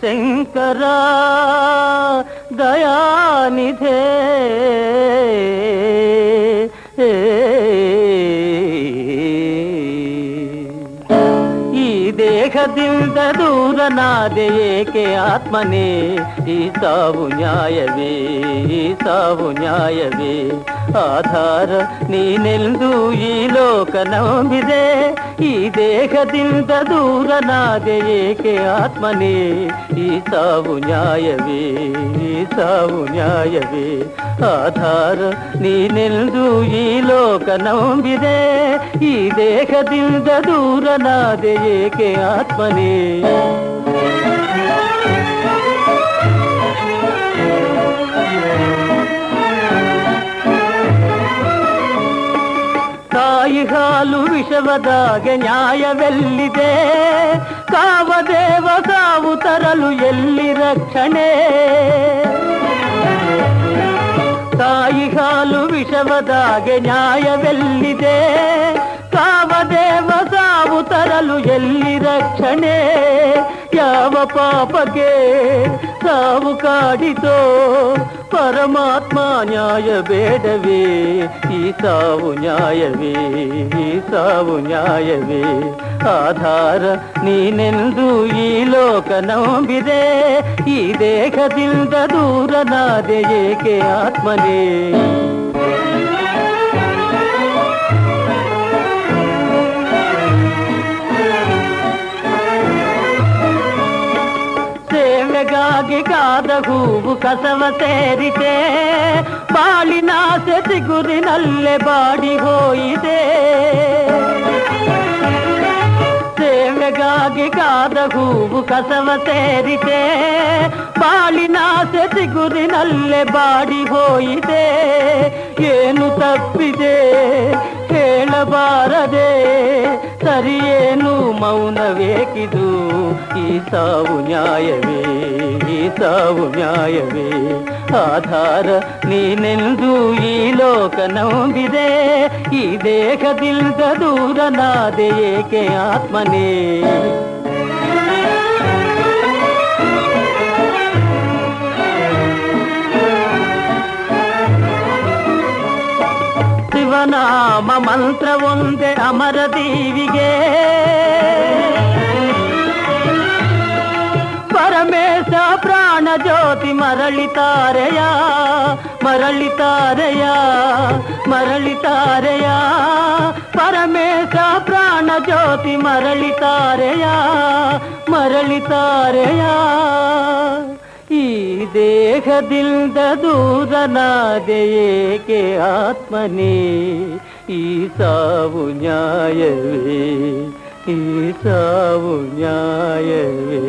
శంకరా దయానిధే. ఈ దేహదిందదు ನಾದೆ ಏಕೆ ಆತ್ಮನೇ ಈ ಸಾವು ನ್ಯಾಯವೇ ಈ ಸಾವು ನ್ಯಾಯವೇ ಆಧಾರ ನೀನೆಂದು ಈ ಲೋಕ ನಂಬಿದೆ ಈ ದೇಹದಿಂದ ದೂರ ನಾದೆ ಏಕೆ ಆತ್ಮನೇ ಈ ಸಾವು ನ್ಯಾಯವೇ ಈ ಸಾವು ನ್ಯಾಯವೇ ಆಧಾರ ನೀನೆಂದು ಈ ಲೋಕ ನಂಬಿದೆ ಈ ದೇಹದಿಂದ ದೂರನಾದೆ ಏಕೆ ಆತ್ಮನೇ ತಾಯಿ ಹಾಲು ವಿಷವದಾಗೆ ನ್ಯಾಯವೆಲ್ಲಿದೆ? ಕಾವದೇವ ಕಾವು ತರಲು ಎಲ್ಲಿ ರಕ್ಷಣೆ? ತಾಯಿ ಹಾಲು ವಿಷವದಾಗೆ ನ್ಯಾಯವೆಲ್ಲಿದೆ? ಕಾವದೇವ ಸಾವು ತರಲು ಎಲ್ಲಿ ರಕ್ಷಣೆ? ಯಾವ ಪಾಪಕ್ಕೆ ಸಾವು ಕಾಡಿತೋ ಪರಮಾತ್ಮ ನ್ಯಾಯ ಬೇಡವೇ ಈ ಸಾವು ನ್ಯಾಯವೇ ಈ ಸಾವು ನ್ಯಾಯವೇ ಆಧಾರ ನೀನೆಂದು ಈ ಲೋಕ ನಂಬಿದೆ ಈ ದೇಹದಿಂದ ದೂರನಾದೆ ಏಕೆ ಆತ್ಮನೇ ಕಾದ ಹೂವು ಕಸವ ಸೇರಿದೆ ಬಾಳಿನಾಸೆ ಸಿಗುರಿನಲ್ಲೇ ಬಾಡಿ ಹೋಯಿದೆ ಸೇವೆಗಾಗಿ ಕಾದ ಹೂವು ಕಸವ ಸೇರಿದೆ ಬಾಳಿನಾಸೆ ಸಿಗುರಿನಲ್ಲೇ ಬಾಡಿ ಹೋಯಿದೆ ಏನು ತಪ್ಪಿದೆ ಹೇಳಬಾರದೆ ಸರಿಯೇನು ಮೌನವೇಕಿದು ಈ ಸಾವು ನ್ಯಾಯವೇ ಈ ಸಾವು ನ್ಯಾಯವೇ ಆಧಾರ ನೀನೆಂದು ಈ ಲೋಕ ನಂಬಿದೆ ಈ ದೇಹದಿಲ್ದ ದೂರನಾದೆ ಏಕೆ ಆತ್ಮನೇ ಮಂತ್ರ ಒಂದೇ ಅಮರ ದೇವಿಗೆ. ಪರಮೇಶ ಪ್ರಾಣ ಜ್ಯೋತಿ ಮರಳಿತಾರೆಯ ಮರಳಿತಾರೆಯ ಮರಳಿತಾರೆಯ. ಪರಮೇಶ ಪ್ರಾಣ ಜ್ಯೋತಿ ಮರಳಿತಾರೆಯ ಮರಳಿತಾರೆಯ. ಈ ದೇಹದಿಂದ ದೂರನಾದೆಯೇಕೆ ಆತ್ಮನೇ? ఈ సావు న్యాయవే ఈ న్యాయవే